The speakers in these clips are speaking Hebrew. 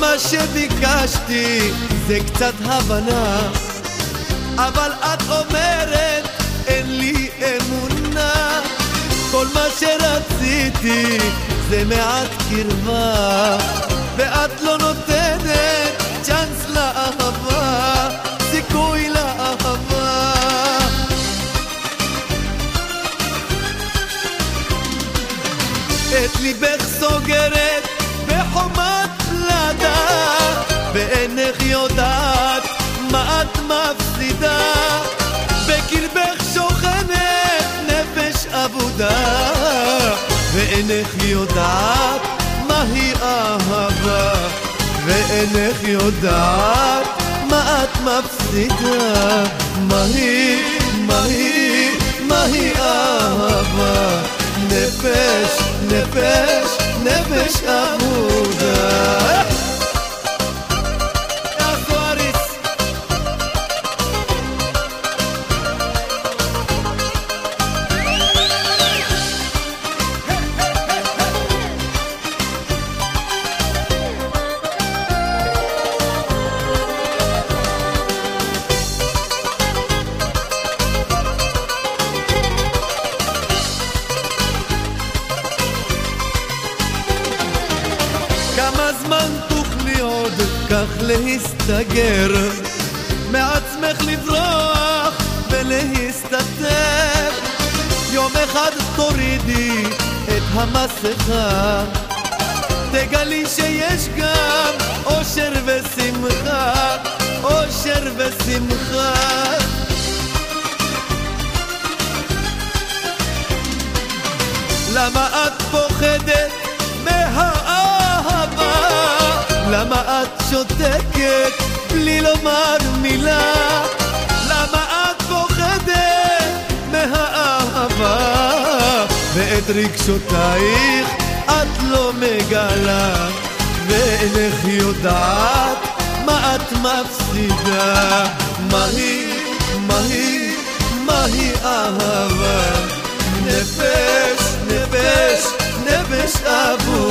מה שביקשתי זה קצת הבנה. אבל את אומרת אין לי אמונה. כל מה שרציתי זה מעט קרבה ואת לא נותנת צ'אנס לאהבה סיכוי לאהבה. את ליבך סוגרת ואינך יודעת מה את מפסידה? בקרבך שוכנת נפש אבודה ואינך יודעת מהי אהבה ואינך יודעת מה את מפסידה. מהי, מהי, מהי אהבה? נפש, נפש, נפש אבודה זמן תוכלי עוד כך להסתגר. מעצמך לברוח ולהסתתר. יום אחד תורידי את המסכה. תגלי שיש גם אושר ושמחה אושר ושמחה. למה את פוחדת שותקת בלי לומר מילה? למה את פוחדת מהאהבה? ואת רגשותייך את לא מגלה ואינך יודעת מה את מפסידה מהי, מהי, מהי אהבה נפש, נפש, נפש אבודה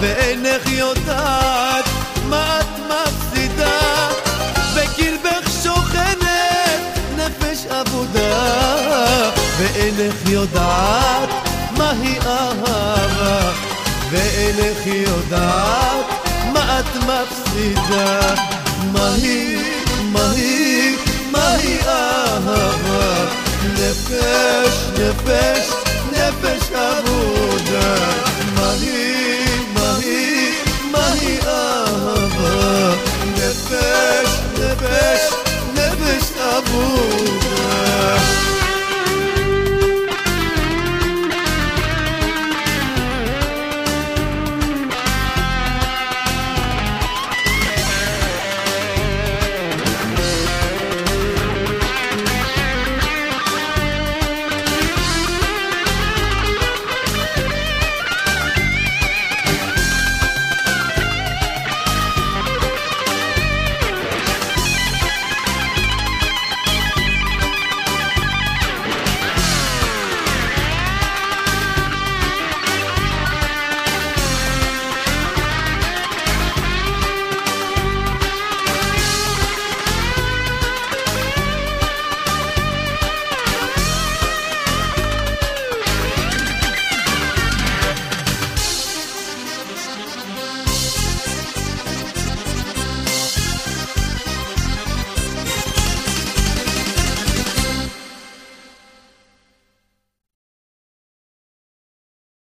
ואינך יודעת מה את מפסידה? בקרבך שוכנת נפש אבודה ואינך יודעת מהי אהבה? ואינך יודעת מה את מפסידה? מהי, מהי, מהי אהבה? נפש, נפש,